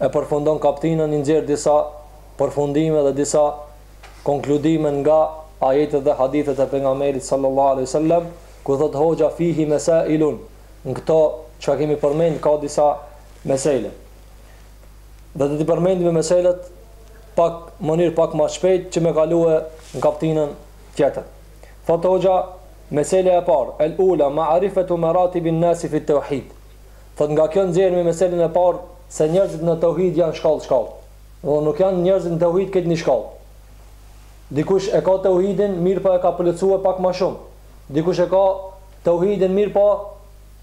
e përfundon kaptinën i nxjerr disa përfundime dhe disa konkludime nga ajetet dhe hadithet e pejgamberit sallallahu alaihi wasallam ku thot hoxha fihi masailun në këto çka kemi përmend ka disa mesela dhe do të përmendim meselat pak mënyrë pak ma shpejt që me kalue në kaptinën tjetër thot hoxha mesela e parë el ula ma'rifatu maratibin nasi fi tauhid Thotë nga kjo nxjerrim meselen e parë se njerëzit në tauhid janë shkallë shkallë. Domethënë nuk janë njerëzit në tauhid krejt një shkallë. Dikush e ka tauhidin, mirëpo e ka plotësue pak ma shumë. Dikush e ka tauhidin mirëpo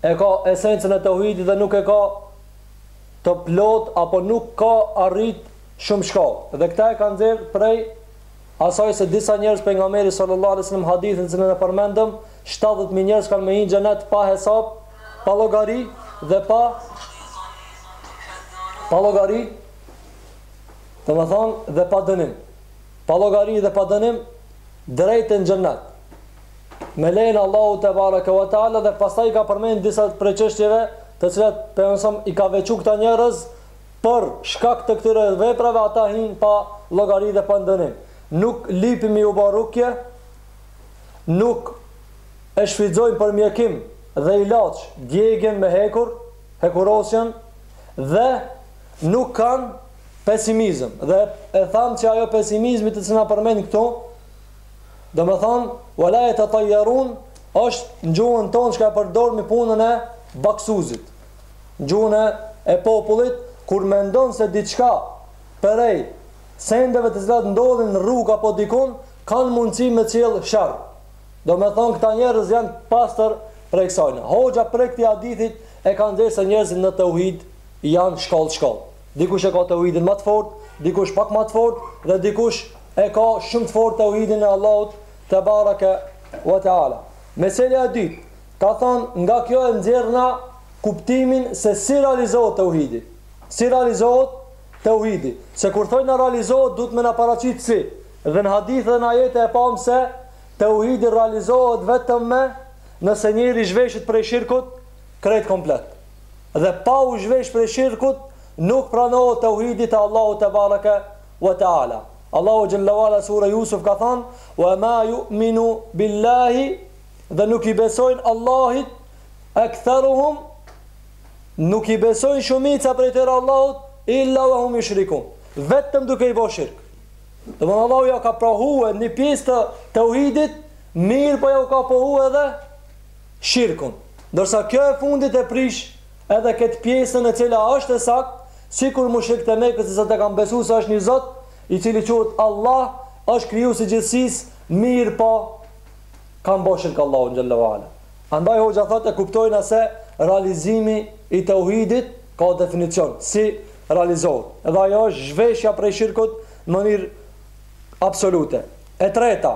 e ka esencën e tauhidit dhe nuk e ka të plotë apo nuk ka arrit shumë shkallë. Dhe këta e ka nxjerrë prej Asaj se disa njerëz Pejgamberi sallallahu alejhi ve sellem hadithin cilin e përmendëm, shtatëdhjetë mijë njerëz kanë me hinë xhenet pa hesab, pa llogari dhe pa pa llogari, domethënë dhe pa dënim. Pa llogari dhe pa dënim drejtë në xhenet. Me lejen e Allahut te bareke ve teala dhe pastaj ka përmend disa prej çështjeve të cilat pejgamberi i ka veçuar këta njerëz Për shkak të këtyre veprave ata hyjnë pa llogari dhe pa dënim. Nuk lipin me ju ba rukje, nuk e shfrytëzojnë për mjekim dhe ilaç djegien me hekur, hekurosjen, dhe nuk kanë pesimizëm. Dhe e thamë që ajo pesimizmi të cilin e përmend këtu, domethënë wala yatatayyarun është në gjuhën tonë çka e përdormi punën e baksuzit. Gjuna e popullit kur mendon se diçka prej sendeve të cilat ndodhin në rrugë apo dikund kanë mundësi me çel sherr. Domethënë këta njerëz janë të pastër prej kësajna. Hoxha prej këtij hadithit e ka nxjerr se njerëzit në teuhid janë shkallë shkallë. Dikush e ka teuhidin ma të fortë, dikush pak ma të fortë dhe dikush e ka shumë të fortë teuhidin e Allahut te bareke ve teala. Meselja e dytë, Ka thënë, nga kjo e nxjerrna kuptimin se si realizohet teuhidi. Si realizohet teuhidi. Se kur thojna realizohet, duhet me na paraqit si. Dhe në hadith dhe në ajete e pamë se teuhidi realizohet vetëm me nëse njeri zhveshet prej shirkut krejt komplet. Dhe pa u zhvesh prej shirkut, nuk pranohet teuhidi te Allahu te bareke ve te ala. Allahu xhalla ve ala sure Jusuf ka thënë: "Wa ma yu'minu billahi dhe nuk i besojnë Allahut, aktharuhum nuk i besojnë shumica prej tyre Allahut, illa wa hum mushrikun. Vetëm duke i bërë shirk. Domethënë Allahu ja ka pohuar një pjesë të tauhidit, mirëpo jau ka pohuar edhe shirkun. Derisa kjo e fundit e prish edhe këtë pjesën e cila është e saktë, sikur mushrikët e Mekës sado të kanë besuar se është një Zot, i cili quhet Allah, është krijuesi i gjithësisë, mirëpo Kan ba shirk Allahun xhalla ve ala. Andaj hoxha thotë e kuptojmë se realizimi i teuhidit ka definicion, si realizohet. Edhe ajo është zhveshja prej shirkut në mënyrë absolute. E treta,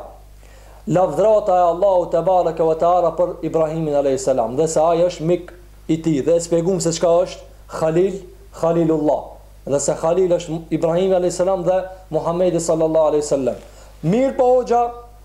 lavdrata e Allahut te bareke ve teala për Ibrahimin alejhi selam dhe se ai është mik i tij dhe e spjegum se çka është Khalil, Khalilullah, dhe se Khalil është Ibrahimi alejhi selam dhe Muhamedi sallallahu alejhi ve sellem. Mirpo hoxha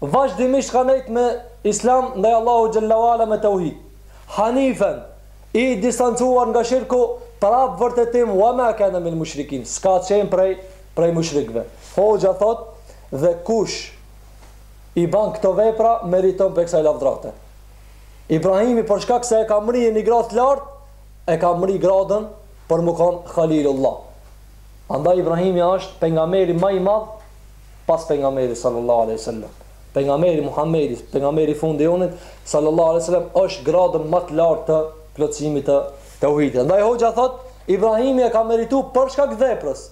vazhdimisht ka nejt me Islam ndaj Allahut xhella u ala me tauhid hanifen i distancuar nga shirku prap vërtetim wa ma kana minal mushrikin s'ka qenë prej prej mushrikëve hoxha thot dhe kush i ban këto vepra meriton prej kësaj lavdrate Ibrahimi për shkak se e ka mri një gradë të lartë e ka mri gradën për me kon Khalilullah andaj Ibrahimi është pejgamberi ma i madh pas pejgamberit sallallahu alejhi wasallam pejgamberi Muhammedi pejgamberi i fundit i joni sallallahu alejhi wasallam është n'gradën më të lartë të plotësimit të tauhidit andaj hoxha thot Ibrahimi e ka meritu për shkak të veprës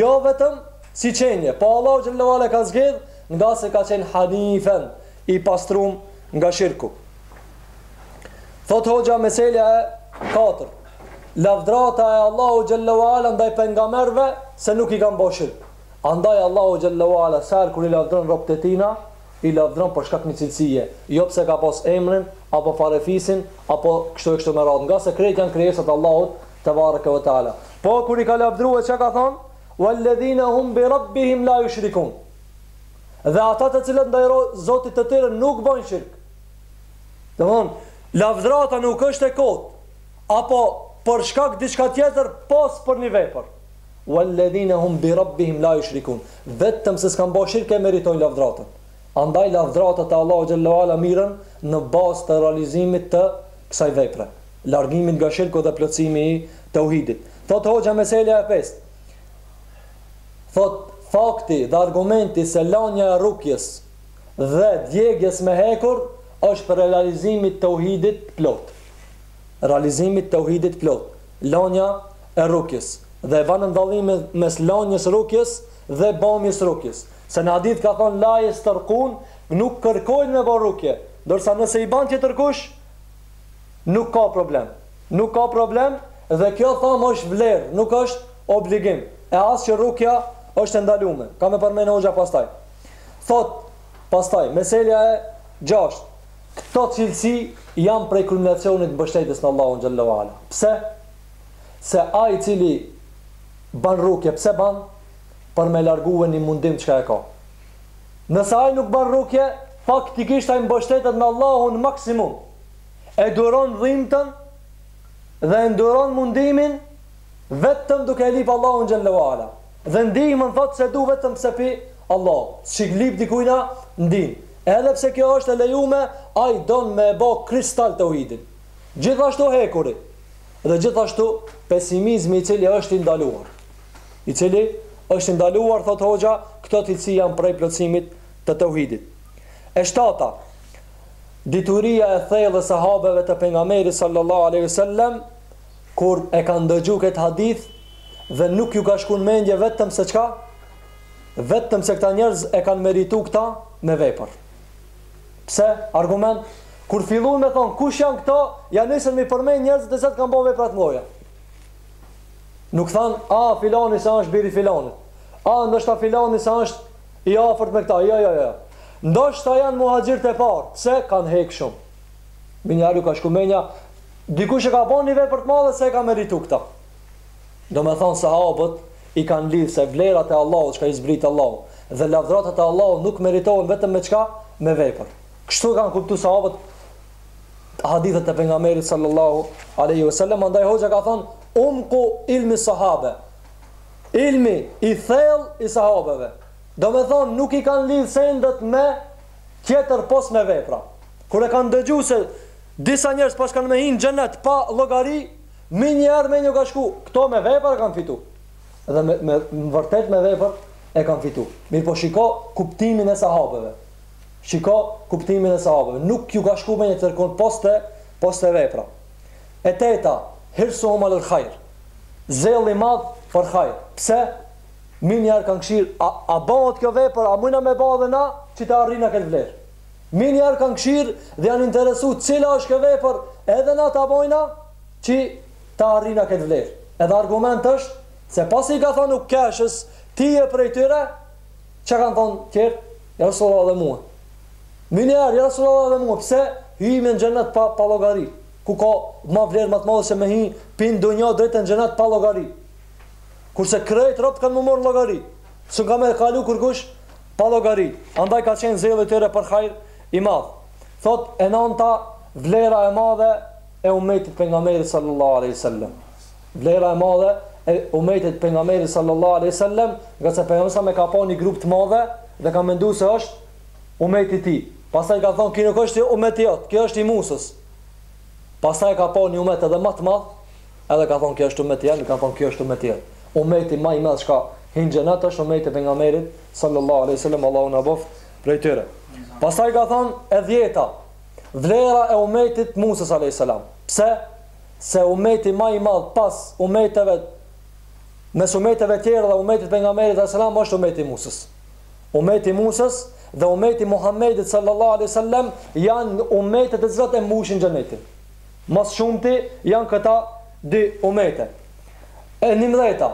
jo vetëm si qenje po Allahu xhallahu ala e ka zgjedh ngase ka qenë hanifen i pastrum nga shirku thot hoxha meselja e katër lavdrata e Allahut xhallahu ala ndaj pejgamberëve se nuk i kanë bërë shirk Andaj Allahu xhalla u ala sa herë kur i lavdron robët e tina, i lavdron për shkak një cilësie, jo pse ka pas emrin, apo farefisin, apo kështu e kështu me radhë, ngase krejt janë krijesa të Allahut te bareke ve teala. Po kur i ka lavdrue ça ka thanë, Wal-ledhine hum bi Rabbihim la yushrikun, Dhe ata të cilët ndaj Zotit të tyre nuk bëjnë shirk. Domthon, lavdrata nuk është e kotë, apo për shkak diçka tjetër pos për një vepër. Walladhina hum bi rabbihim la yushrikun vetëm se s'kanë bërë shirk e meritojnë lavdratën. Andaj lavdrata te Allahu xhallahu ala mirren në bazë të realizimit të kësaj vepre, largimit nga shirku dhe plotësimi i teuhidit. Thotë hoxha meselja e pestë, thotë fakti dhe argumenti se lënia e rukjes dhe djegies me hekur është prej realizimit të teuhidit të plotë. Realizimit të teuhidit të plotë. Lënia e rukjes dhe vënë ndallimin mes lanjes rukjes dhe bamjes rukjes se në hadith ka thënë la jesterkun nuk kërkojnë me ba rukje ndërsa nëse e ban tjetër kush nuk ka problem nuk ka problem dhe kjo thamë është vlerë nuk është obligim e as që rukja është e ndalume ka me përmene hoxha pastaj thot pastaj meselja e gjasht këto cilësi janë prej kulminacionit mbështetjes në Allahun xhelle ve ala pse? se ai i cili ban rukje pse ban për me largue një mundim çka e ka. Nëse ai nuk ban rukje, faktikisht ai mbështetet në Allahun maksimum, e duron dhimbjen dhe e duron mundimin vetëm duke e lip Allahun xhelle ve ala. Dhe ndihmën thotë s'e du vetëm se prej Allahut. S'i lip dikujna ndihmë. Edhe pse kjo është e lejume, ai don me e ba kristal teuhidin. Gjithashtu hekuri dhe gjithashtu pesimizmi i cili është i ndaluar. I cili është i ndaluar thot hoxha, këto cilësi janë prej plotësimit të teuhidit. E shtata, dituria e thellë e sahabeve të pejgamberit sallallahu alaihi wasallam kur e kanë dëgju këtë hadith dhe nuk ju ka shku mendja vetëm se çka vetëm se këta njerëz e kanë meritu këta me vepër. Pse? Argument? Kur filluan me thonë kush janë këto, ja nisën me i përmend njerëzit të cilat kanë bo vepra të mëdha. Nuk thanë, a filani se është biri filanit. A ndoshta filani se është i afërt me këta. Jo, jo, jo. Ndoshta janë muhaxhirët e parë, pse kanë hek shumë. Menjëherë ju ka shku menja, dikush e ka bo një vepër të madhe se e ka meritu këta. Domethënë sahabët i kanë lidh se vlerat e Allahut çka i zbrit Allahu dhe lavdratat e Allahut nuk meritohen vetëm me çka? Me vepër. Kështu e kanë kuptu sahabët hadithet e pejgamberit sallallahu alaihi wasallam, andaj hoxha ka thënë umku ilmi sahabe. Ilmi i thellë i sahabeve. Domethënë nuk i kanë lidh sendet me tjetër pos me vepra. Kur e kanë dëgju se disa njerëz paskan me hinë xhenet pa llogari, Menjëherë menja ka shku Kto me vepër e kan fitu Dhe me me vërtet me vepër e kan fitu Mirëpo shiko kuptimin e sahabeve Shiko kuptimin e sahabeve Nuk ju ka shku menja tjetërkun pos te pos te vepra E teta Hirsuhum alel hajr Zell i madh për hajr Pse Menjëherë kan kshir A a bëhet kjo vepër a mujna me ba dhe na Qi ta arrijna ket vler. Meniherë kanë kshyrë dhe janë interesu cila është kjo vepër edhe na ta bojna që ta arrina këtë vlerë. Edhe argument është se pasi i ka thonë Ukashës ti je prej tyre, çka kanë thonë tjerët, ja Resulallah edhe mu. Meniherë, ja Resulallah edhe mu, pse, hymja në xhenet pa, pa llogari, ku ka ma vlerë ma të madhe se me hi pi ndonjë dere në xhenet pa llogari. Kurse krejt robt kanë me marrë llogari, s'ka me kalu kërkush, pa llogari, andaj ka qenë zelli i tyre për hajr i madh. Thotë e nënta, Vlera e madhe e ummetit pejgamberit sallallahu alejhi ve sellem. Vlera e madhe e ummetit pejgamberit sallallahu alejhi ve sellem, nga se pejgamberi alejhi selam ka pa një grup të madhe dhe ka menduar se është ummeti i tij. Pastaj ka thonë, ky nuk është ummeti jot, ky është i Musës. Pastaj ka pa një ummet edhe më të madh, Edhe ka thonë ky është ummeti jem, ka thonë ky është ummeti jot. Ummeti ma i madh çka hin në xhenet është ummeti i pejgamberit sallallahu alejhi ve sellem Allahu na bëftë prej tyre. Pastaj ka thonë e dhjeta, vlera e ummetit Musës alayhis salam. Pse? Se ummeti më i madh pas ummeteve mes ummeteve të tjera dhe ummetit pejgamberit alayhis salam është ummeti i Musës. Ummeti i Musës dhe ummeti i Muhamedit sallallahu alaihi wasallam janë ummetet e cilat e mbushin xhenetin. Më së shumti janë këta dy ummete. E njëmbëdhjeta,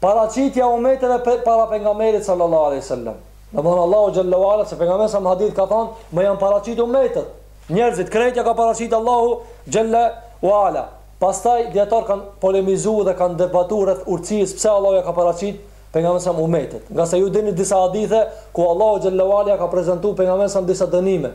Paraqitja e ummeteve para Pejgamberit sallallahu alejhi ve sellem. Domethënë Allahu xhelle ve ala se Pejgamberi alejhi selam në hadith ka thënë, më janë paraqitur ummetet, njerëzit krejt ja ka paraqitë Allahu xhelle ve ala. Pastaj dijetarët kanë polemizuar dhe kanë debatuar rreth urtësisë pse Allahu ja ka paraqitë Pejgamberit alejhi selam ummetet. Ngase ju dini disa hadithe ku Allahu xhelle ve ala ja ka prezantuar Pejgamberit alejhi selam disa dënime.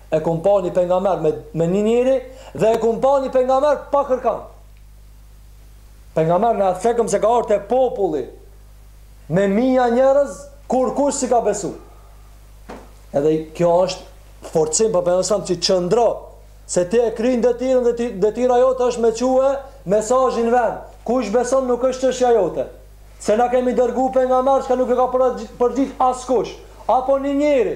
E kom pa një pejgamber me me një njeri dhe e kom pa një pejgamber pa kërkan. Pejgamber na thekom se ka ardh te populli me mija njerëz kurkush s'i ka besu. Edhe kjo është forcim për pejgamberin që qëndro se ti e kryn detyrën dhe detyra jote është me çue mesazhin në vend. Kush beson nuk është çështja jote. Se na kemi dërguar pejgamber që nuk e ka përgjigj askush apo një njeri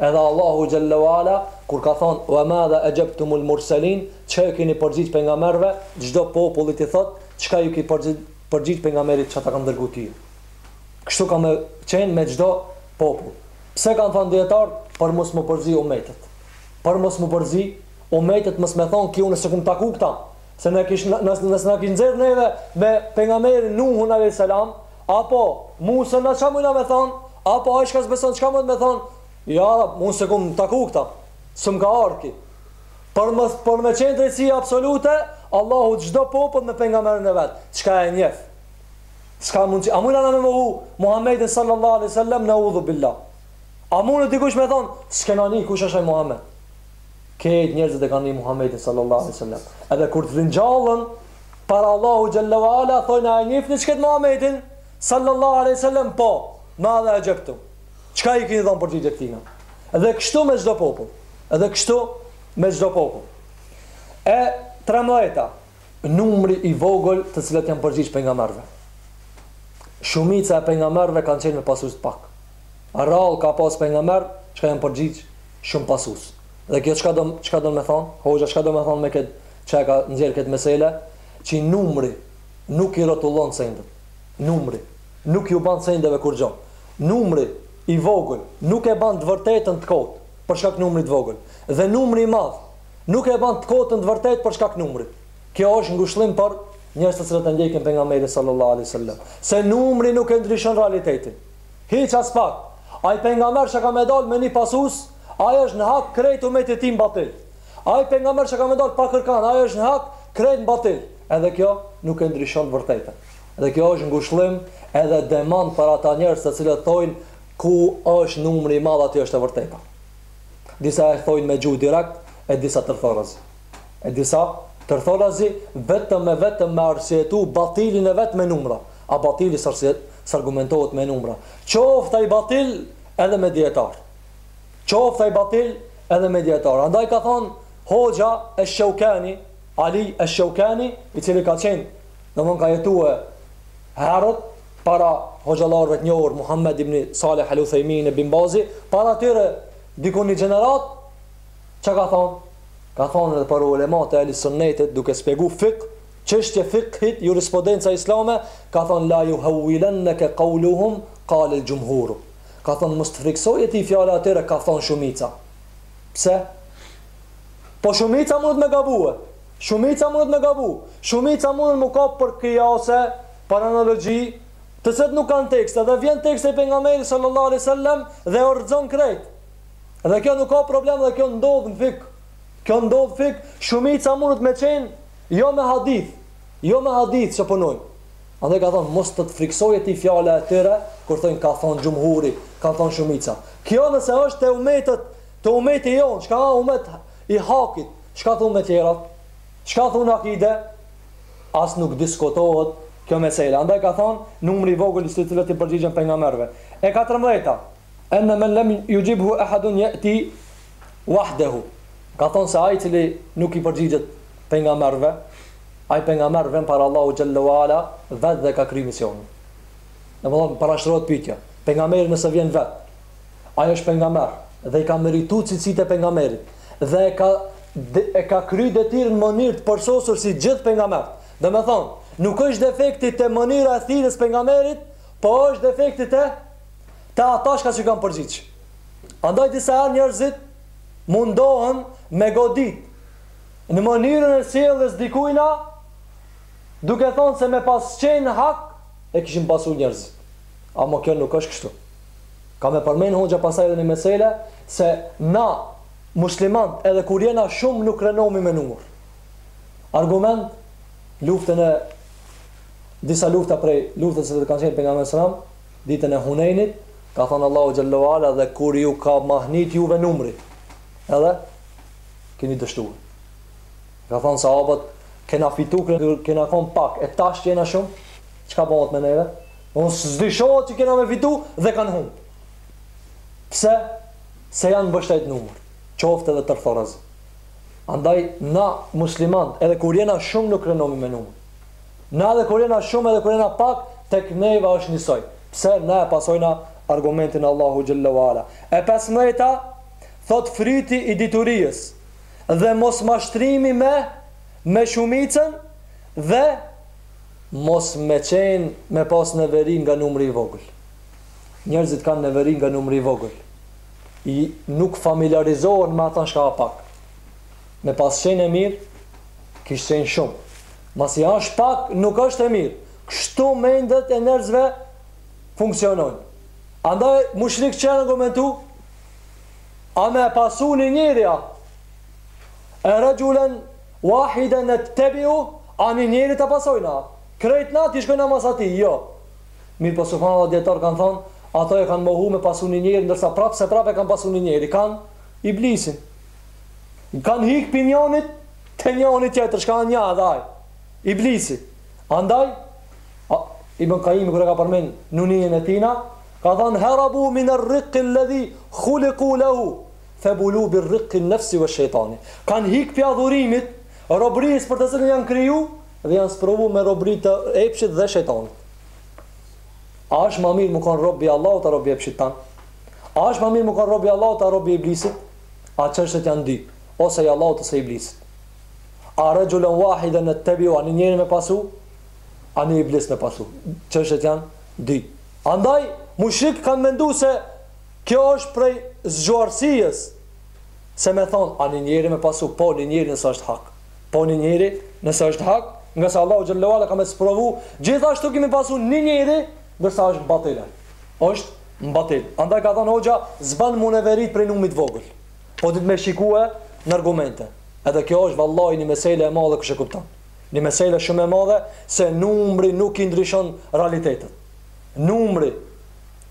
Edhe Allahu xhelle ve ala kur ka thonë ve madha exhebtumul murselin çka ju keni përgjigj pejgamberëve çdo populli ti thotë çka ju ke përgjigj pejgamberit çka ta kam dërgu ty kështu ka me qenë me çdo popull pse kanë thonë dijetarët për mos m'u përzi umetet për mos m'u përzi umetet mos me thonë ky unë s'e kom taku këta se në kish në në kish nxerr neve me pejgamberin Nuhun alejhi selam Apo, mu se na ça mujna me than, apo ai çka s'beson çka mund me than, ja rab, unë se kum taku këta, s'm ka ardh ki. Për më për me qenë drejtësi absolute, Allahu çdo popull me pejgamberin e vet, çka e njeh. S'ka mundësi, a mujna na me e mohu Muhammedin sallallahu alejhi wasallam neudhu billah. A mundet dikush me than, s'kena ni kush është ai Muhammed. Kejt njerëzit e kanë ni Muhammedin sallallahu alejhi wasallam. Edhe kur të ringjallën, Para Allahu xhalla ve ala thojnë a e njihni qet Muhamedin sallallahu alejhi wasallam po ma dha exhebtum çka i keni dhënë përgjigje këtina dhe kështu me çdo popull dhe kështu me çdo popull e 13-ta numri i vogël të cilët janë përgjigj pejgamberëve shumica e pejgamberëve kanë qenë me pasues pak rall ka pas pejgamber çka i janë përgjigj shumë pasues dhe kjo çka do çka do me thonë hoxha çka do me thonë me këtë Çka e ka nxjerrë këtë mesele? Që numri nuk i rrotullon sendet. Numri. Nuk ju ban sendeve kurgjo. Numri i vogël nuk e ban të vërtetën të kotë për shkak numrit të vogël. Dhe numri i madh nuk e ban të kotën të vërtetë për shkak numrit. Kjo është ngushëllim për njerëzit të cilët e ndjekin pejgamberin sallallahu alaihi wasallam. Se numri nuk e ndryshon realitetin. Hiç aspak. Ai pejgamber që ka me dalë me një pasus, ai është në hak krejt umeti i tij n'batil. Ai pejgamber që ka me dalë pa kërkan, ai është në hak, krejt në batil. Edhe kjo nuk e ndryshon të vërtetën. Dhe kjo është ngushëllim edhe demant për ata njerëz të cilët thojnë ku është numri i madh aty është e vërteta. Disa e thojnë me gjuhë direkt e disa tërthorazi. E disa tërthorazi vetëm e vetëm me arsyetu batilin e vet me numra. A batili s'arsyet, s'argumentohet me numra. Qoftë ai batil edhe me dijetar. Qoftë ai batil edhe me dijetarë. Andaj ka thënë Hoxha esh-Shewkani, Ali esh-Shewkani, i cili ka qenë, domthon ka jetue herët para hoxhallarëve të njohur Muhammed ibn Saleh al-Uthaymin e Bin Bazi, para tyre diku një gjeneratë, çka ka thënë? Ka thënë edhe për ulemat e Ehli Sunnetit duke shpjegu fikh, çështje fikhit, jurisprudenca islame, ka thënë la yuhawwilannaka qawluhum qala al-jumhuru. Ka thënë mos të frikësojë ty fjala e atyre ka thënë shumica. Pse? Po shumica mundet me gabue. Shumica mundet me gabu. Shumica mundet me u kap për kijase, për analogji, të cilat nuk kanë tekste dhe vjen teksti i pejgamberit sallallahu alejhi wasallam dhe e rrxon krejt. Dhe kjo nuk ka problem dhe kjo ndodh në fik. Kjo ndodh fik, shumica mundet me qenë jo me hadith, jo me hadith që punojnë. Andaj ka thënë, mos të të frikësojë ti fjala e tyre, kur thonë ka thënë xhumhuri, kanë thënë shumica. Kjo nëse është te umetet, te umeti jonë, çka â umet i hakit, çka thonë me tjerat? Çka thonë akide? As nuk diskutohet kjo mesele. Andaj ka thënë, numri i vogël të cilët i përgjigjen pejgamberëve. E katërmbëdheta, Enne men lem juxhibhu ehadun jeti wahdehu. Ka thonë se ai cili nuk i përgjigjet pejgamberëve, ai pejgamber vjen para Allahu xhalla ue ala vetë dhe ka kry misionin. Domethënë parashtrohet pyetja, pejgamberi nëse vjen vetë, ai është pejgamber dhe i ka merituar cilësitë e pejgamberit dhe e ka e ka kryu detyrën në mënyrë të përsosur si gjithë pejgambert. Domethënë, nuk është defekti te mënyra e thirrjes s'pejgamberit, po është defekti te te ata çka që kanë përgjigj. Andaj disa herë njerëzit mundohen me godit në mënyrën e sjelljes s'dikujna duke thonë se me pas qenë hak e kishin pasu njerëzit. Amo kjo nuk është kështu. Ka me përmend hoxha pasaj edhe një mesele se na muslimant edhe kur jena shumë nuk krenohmi me numër. Argument luftën e disa lufta prej luftës që kanë qenë për nga mesëram, Ditën e Hunejnit, ka thënë Allahu xhalla ve ala dhe kur ju ka mahnit juve numri, edhe keni dështuar. Kanë thënë sahabët, kena fitu, kena kon pak, e tash që jena shumë, çka bëhet me neve? Hiç s'dyshohet që kena me fitu dhe kanë humë. Pse? Se janë mbështet n'numër, qoftë edhe tërthorazë. Andaj, na muslimant, edhe kur jena shumë nuk krenohmi me numër. Na edhe kur jena shumë edhe kur jena pak tek neve është njësoj. Pse na e pasojna argumentin e Allahu xhella u ala. E pesëmbëdhjeta thot fryti i diturijës dhe mos mashtrimi me me shumicën dhe mos me qen me pas neveri nga numri i vogël. Njerëzit kanë neveri nga numri i vogël. Nuk familiarizohen me ata shka â pak. Me pas qen e mirë, kish qen shumë. Masi asht pak nuk është e mirë. Kështu mendet e njerëzve funksionojnë. Andaj mushrikët çfarë argumenti? A me pasu një njeri a? E rëgjulen wahiden nettebiuhu, a një njeri ta pasojmë a? Krejt na t'i shkojmë mas atij, jo. Mirë po subhanallah dijetarët kanë thonë, ato e kanë mohu me pasu një njeri, ndërsa prapë se prapë e kanë pasu një njeri, kanë iblisin. Kanë hikë pi njonit Te njoni tjetër, çka âsht ai? Iblisi. Andaj a, Ibn Qayyim kur e ka përmend Nunijen e tina, ka thënë harabu min ar-riq alladhi khuliqu lahu fabulu bi-riq an-nafs wa ash-shaytan. Kanë hik pi adhurimit, robërisë për të cilën janë kriju dhe janë sprovu me robëri të epshit dhe shejtanit. A është më mirë me kon rob i Allahut apo rob i epshit tan? A është më mirë me kon rob i Allahut apo rob i Iblisit? A çështjet janë dy. Ose i Allahut ose Iblisit. A rajulan wahidan nattabi'uhu, a një njeri me pasu, a një Iblis me pasu. Çështjet janë dy. Andaj, mushrikët kanë menduar se kjo është prej zgjuarsijës, se me thonë, a një njeri me pasu, po një njeri nëse është hak. Po një njeri nëse është hak, ngase Allahu xhallahu ala ka me sprovu, gjithashtu ke me pasu një njeri, nëse është n'batil. Është batil. Andaj ka thonë hoxha, s'ban m'u neverit prej numrit t'vogël. Po duhet me shikue në argumente. Edhe kjo është vallahi një mesele e madhe kush e kupton. Një mesele shumë e madhe se numri nuk i ndryshon realitetet. Numri,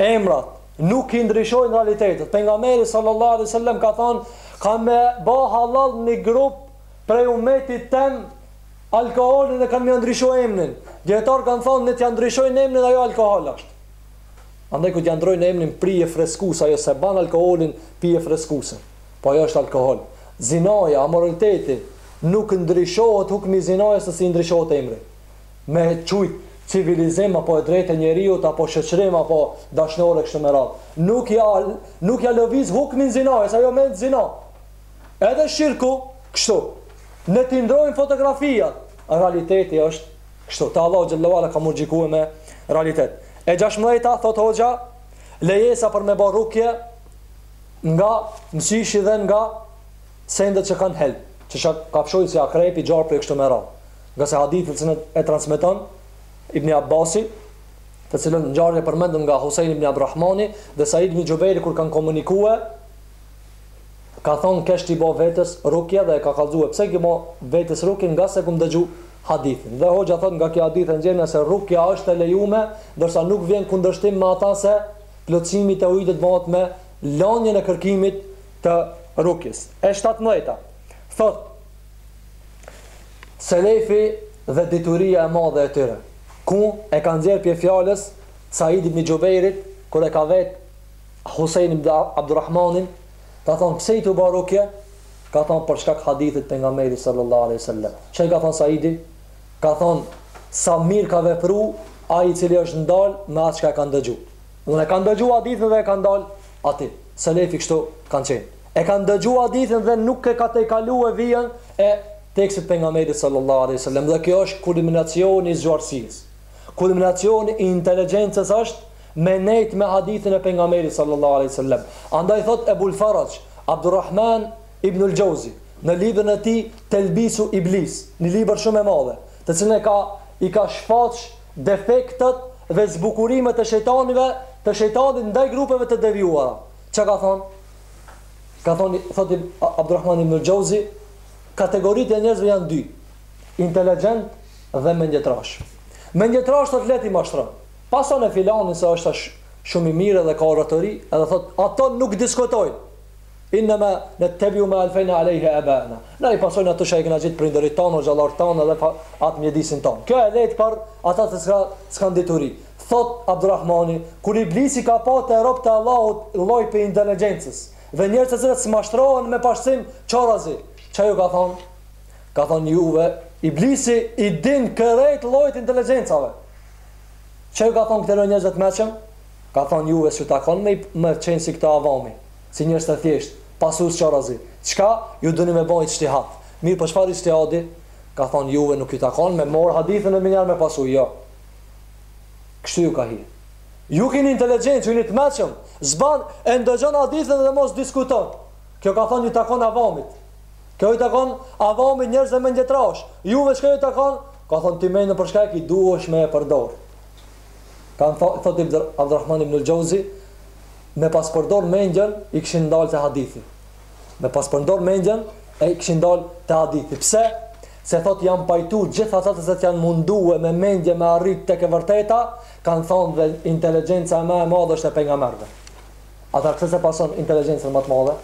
emrat, nuk i ndryshojnë realitetet. Pejgamberi sallallahu alejhi ve sel-lem ka thonë, ka me ba halal një grup prej umetit tem alkoholin e kanë me ndryshu emnin. Dijetarët kanë thonë, n't'ja ndryshojnë emnin ajo alkohol është. Andaj kur t'ja ndrojnë emnin pije freskuse ajo s'e ban alkoolin pije freskuse. Po ajo është alkool. Zinaja, amoraliteti nuk ndrishohet hukmi i zinajës se si i ndrishohet emri. Me e qujt civilizim apo e drejtë e njeriut apo shoqërim apo dashnor e kështu me radhë. Nuk ja nuk ja lëviz hukmin zinajës, ajo mbet zina. Edhe shirku kështu. N't'i ndrojnë fotografijat, realiteti është Kështu, e Allahu xhallahu ala ka me gjykue me realitet. E gjashtëmbëdhjeta, thotë hoxha, lejesa për me bë rukje nga msyshi dhe nga sendet që kanë helm, që t'kafshojnë si akrepi, gjarpri kështu me radhë. Ngase hadithi që e transmeton Ibn Abbasi, të cilën ngjarje e përmendëm nga Husein ibn Abdurrahmani dhe Said ibn Jubairi kur kanë komunikue Ka thonë kesh i bo vetes rukje dhe e ka kallxue pse ki bo vetes rukje ngase kum dëgju hadithin dhe hoxha thotë nga ky hadith e nxjerrna se rukja është e lejume ndërsa nuk vjen n'kundërshtim me ata se plotësimi i teuhidit bëhet me lanjen e kërkimit të rukjes e shtatëmbëdhjeta thotë selefi dhe dituria e madhe e tyre ku e ka nxjerr pi fjalës Said ibn Xhubejrit kur e ka vet Husein ibn Abdurrahmanin Ka thon pse je tu ba rukje? Ka thon për shkak hadithit pejgamberit sallallahu alejhi wasallam. Çka i ka thon Saidi? Ka thon sa mir ka vepru ai i cili është ndal me atë çka e ka ndëgju. Unë e kam ndëgju hadithin dhe e kam ndal aty. Selefi kështu kan qen. E kan ndëgju hadithin dhe nuk e kan tejkalue vijën e tekstit pejgamberit sallallahu alejhi wasallam. Dhe kjo është kulminacioni i zgjuarsis. Kulminacioni i inteligjencës është me nejt me hadithin e pejgamberit sallallahu alejhi we sellem andaj thot ebul farraj abdurrahman ibnul xhauzi në librin e tij telbisu iblis një libër shumë i madh të cilin e ka i ka shfaq defektet dhe zbukurimet e shejtanëve të shejtanit ndaj grupeve të devijuara çka ka thon ka thon thot abdurrahman ibnul xhauzi kategoritë e njerëzve janë dy inteligjent dhe mendjetrash mendjetrash të lehtë i mashtron Pason filanin se është shumë i mirë dhe ka oratori, edhe thotë, Ata nuk diskutojnë! Innema nettabi'u ma alfejna alejhi aba'ena. Ne e pasojmë atë që e kena gjetë prindërit tanë, hoxhallarët tanë edhe atë mjedisin tonë. Kjo e lehtë për ata të cilat s'kanë dituri. Thotë Abdurrahmani, Kur Iblisi ka pa te robët e Allahut lloj të inteligjencës dhe njerëz të cilët s'mashtrohen me pasim qorrazi, çka ju ka thënë? Ka thënë, Juve, Iblisi i din krejt llojet e inteligjencave. Çka ju ka thonë këtyre njerëzve të mençëm? Ka thonë juve s'ju takon me me qenë si këta avami, si njerëz të thjeshtë, pasues qorrazi. Çka? Ju duheni me ba ixhtihad. Mirë, po çfarë ixhtihadi? Ka thonë juve nuk ju takon me marrë hadithin dhe menjëherë me pasu, jo. Kështu ju ka hi. Ju kini inteligjencë, ju jini të mençëm, s'ban e ndëgjon hadithin dhe mos diskuton. Kjo ka thonë i takon avamit. Kjo i takon avamit njerëzve mendjetrash, juve çka ju takon? Ka thënë ti mendjen për çka e ki duhesh me e përdor. Kan thot thot Abdurrahman ibnul Xhauzi me pas përdor mendjen ishin ndal te hadithi. Me pas përdor mendjen ishin ndal te hadithi. Pse? Se thot janë pajtu gjithë ata të cilët janë mundue me mendje me arrit tek e vërteta, kanë thënë se inteligjenca më e madhe është e pejgamberëve. Atëherë pse s'e pason inteligjencën më të madhe?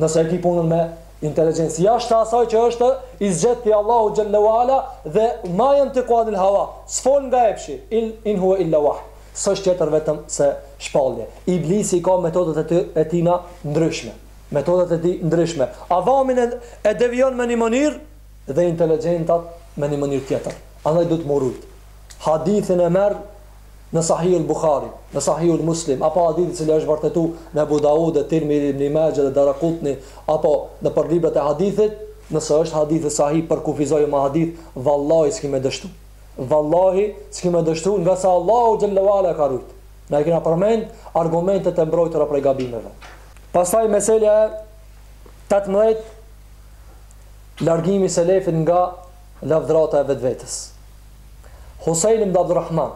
Nëse e ki punën me inteligjencë jashtë të asaj që është i zgjedht i Allahut xhalla wala we ma jentiku anil hava, s'fol nga epshi, in, in huwa illa wahj. S'është tjetër vetëm se shpallje. Iblisi ka metodat e, të, e tina ndryshme. Metodat e tij ndryshme. Avamin e, e devion me një mënyrë dhe inteligjentat me një mënyrë tjetër. Andaj duhet m'u rujt. Hadithin e merr në Sahihul Bukhari, në Sahihul Muslim, apo hadith i cili është vërtetu në Ebu Daud dhe Tirmidhi, Ibni Majah dhe Daraqutni, apo nëpër librat e hadithit, nëse është hadith i sahih përkufizoju me hadith, vallahi s'ki me dështu. Vallahi s'ki me dështu ngase Allahu xhelle ue ala e ka rujt. Na i kena përmend argumentet e mbrojtura prej gabimeve. Pastaj meselja e 18 largimi i selefit nga lavdrata e vetvetes. Husein ibn Abdurrahman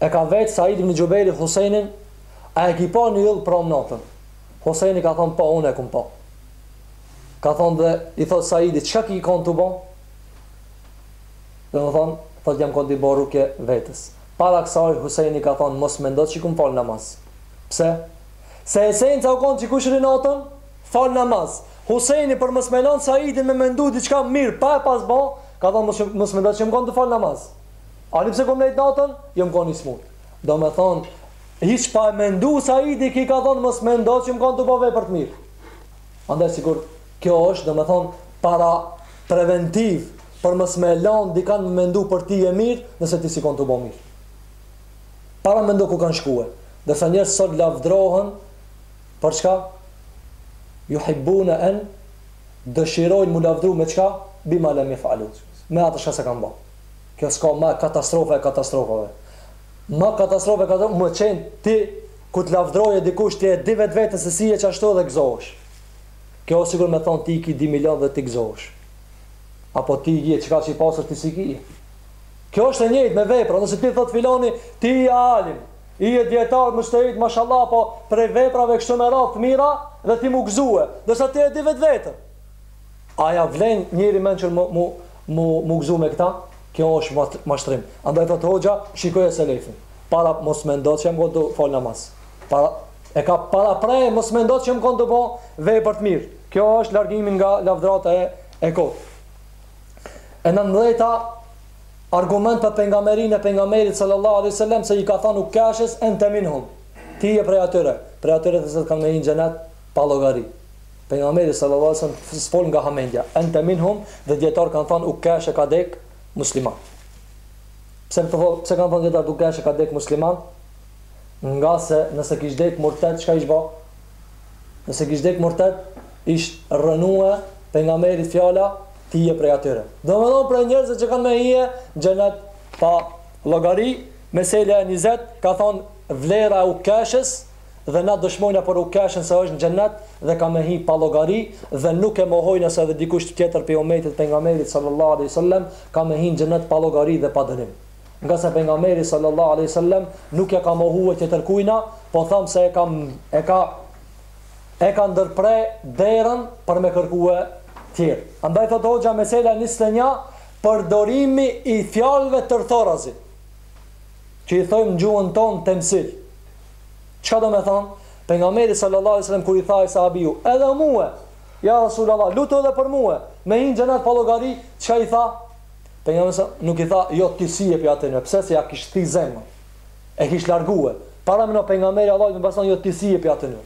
e ka vet Said ibn Xhubejri Huseinin a e ki pa një yll pram natën Huseini ka thonë po, unë e kom pa. ka thonë dhe i thotë Saidi çka ki konë tu ba domethonë thotë jam konë tu i bo rukje vetes para kësaj Huseini ka thonë mos mendo që kom falë namaz pse se esenca u konë që kush rri natën Fal namaz. Husejni për mos me lanë Saidin me mendu diçka mirë pa e pas ba, ka thanë mos mos mendo që jam konë tu falë namaz. Ani pse kom nejtë natën, jam konë i smutë. Do me thanë, hiç pa e mendu Saidi ky ka thanë mos mendo që jam konë tu ba vepër të mirë. Andaj sikur kjo është, do me thanë, parapreventivë për mos me lanë dikan me mendu për ti e mirë, nëse ti s'je konë tu ba mirë. Paramendo ku kanë shkue. Ndërsa njerëz sot lavdrohen, Për çka? Juhibbune en, dëshirojnë mu lavdru me çka? Bima lem jef'alu, me atë çka s'e kanë ba. Kjo s'ka ma katastrofe e katastrofave. Ma katastrofe e katastrofave, me qenë ti, kur të lavdron dikush, ti e di vetveten se s'je qashtu dhe gëzohesh. Kjo o sikur me thonë ti i ki dy milion dhe ti gëzohesh. Apo ti je qikaq i pasur ti s'i ki. Kjo është e njëjtë me vepra, nëse të thotë filani, ti je alim, Je dijetar mujtehid mashallah po prej veprave kështu me radhë të mira dhe ti mu gëzue, ndërsa ti e di vetveten. A ja vlen njeri i mençur mu mu mu mu gëzu me këta? Kjo është mashtrim. Andaj thotë hoxha, shikoje selefin. Para mos mendo që jam kon tu fal namaz. Para e ka parapre mos mendo që jam kon tu bo vepër të mirë. Kjo është largimi nga lavdrata e e kotë. E nëndheta Argument për pejgamberinë e pejgamberit sallallahu alejhi wasallam se i ka thënë Ukashes ente minhum ti je prej atyre, prej atyre të cilët kanë me hi n'xhenet pa llogari. Pejgamberi sallallahu alejhi wasallam s'fol nga hamendja, ente minhum dhe dijetarë kanë thënë Ukashe ka dek musliman. Pse të thotë, pse kanë thënë dijetarë Ukashe ka dek musliman? Ngase nëse kish dek murted çka ish bë? Nëse kish dek murted ish rrënue pejgamberit fjala ti je prej atyre. Domethonë prej njerëzve që kanë me hi në xhenet pa llogari, meselja e njëzet, ka thonë vlera e Ukeshës, dhe na dëshmojmë për Ukeshën se është në xhenet dhe ka me hi pa llogari, dhe nuk e mohojmë se edhe dikush tjetër prej umetit pejgamberit sallallahu aleyhi sallam, ka me hi në xhenet pa llogari dhe pa dënim. Ngase pejgamberi sallallahu aleyhi sallam, nuk e ka mohu tjetër kujna, po thamë se e ka, e ka e ka ndërpre derën për me kërkue tjerë. Andaj thotë hoxha mesela njëzet e një përdorimi i fjalëve tërthorazi, që i thojmë gjuhën tonë temsil. Çka do me thonë? Pejgamberi sallallahu alaihi wasallam kur i tha sahabiu, edhe mua, ja Rasulullah, lutu edhe për mua, me hi n'xhenet pa llogari, çka i tha? Pejgamberi nuk i tha, jo ti s'je pi atyne, pse se ja kish thy zemrën. E kish largue Paramendo pejgamberi Allahit me pas thon jo ti s'je pi atyne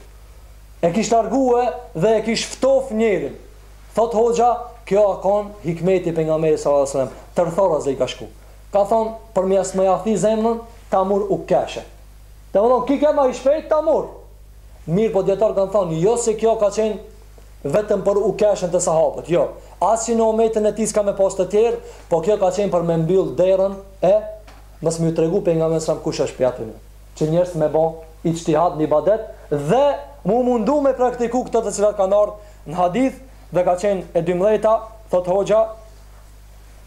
E kish largue dhe e kish ftof njerin Thot hoxha Kjo a kon hikmeti pejgamberi sallallahu alaihi wasallam Tërthorazi i ka shku Ka thon për mos me ja thy zemrën Ta mur Ukeshe Domethon ky ke ma i shpejt ta mur Mir po dijetart kan thon Jo se kjo ka qen vetëm për Ukeshen te sahabët Jo As që në umetin e tij s'ka me pas të tjer Po kjo ka qen për me mbyll derën e Mos me ju tregu pejgamberi se kush është prej atyre që njerëzit me ba ixhtihad në ibadet dhe mu mundu me praktiku këto të cilat kanë ardhë në hadith dhe ka qenë e dymbëdhjeta thot hoxha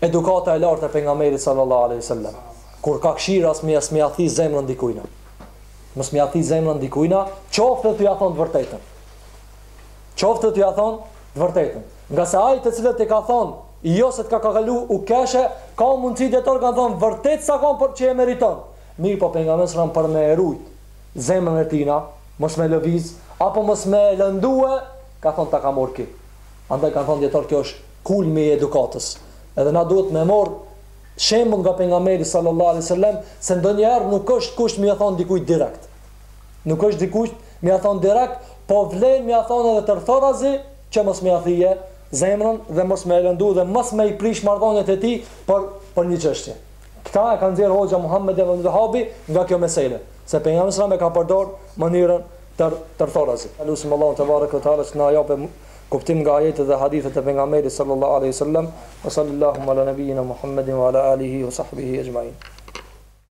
edukata e lartë e pejgamberit sallallahu alaihi wasallam kur ka kqyrë mos me mos me ja thy zemrën dikujna mos me ja thy zemrën dikujna qoftë të ja thon të vërtetën qoftë të ja thon të vërtetën ngase ai të cilit e ka thonë Jo se të ka kalu Ukeshe ka mundësi dijetart kan than vërtet s'a kan për që e meriton mir po pejgamberi sallm për me e rujt zemrën e tina mos me lëviz apo mos me e lëndue ka than ta ka mor ky andaj kan than dijetart kjo është kulmi i edukatës edhe na duhet me mor shembull nga pejgamberi sallallahu alejhi wasallam se ndonjëher nuk është kusht me ia than dikujt direkt nuk është dikujt me ia than direkt po vlen me ia than edhe tërthorazi që mos me ia thye zemrën dhe mos me e lëndu dhe mos me i prish marrëdhëniet e tij për për një çështje. Këta e ka nxjerr hoxha Muhammed ibn Vehabi nga kjo meselë, se pejgamberi sallallahu alajhi wasallam e ka përdorë mënyrën tërë tërthorazi. E lusim Allahun te bareke ve teala që të na japë kuptim nga ajetet dhe hadithet e pejgamberit sallallahu alajhi wasallam. Wa sallallahu ala nabiyina Muhammedin wa ala alihi wa sahbihi ejma'in.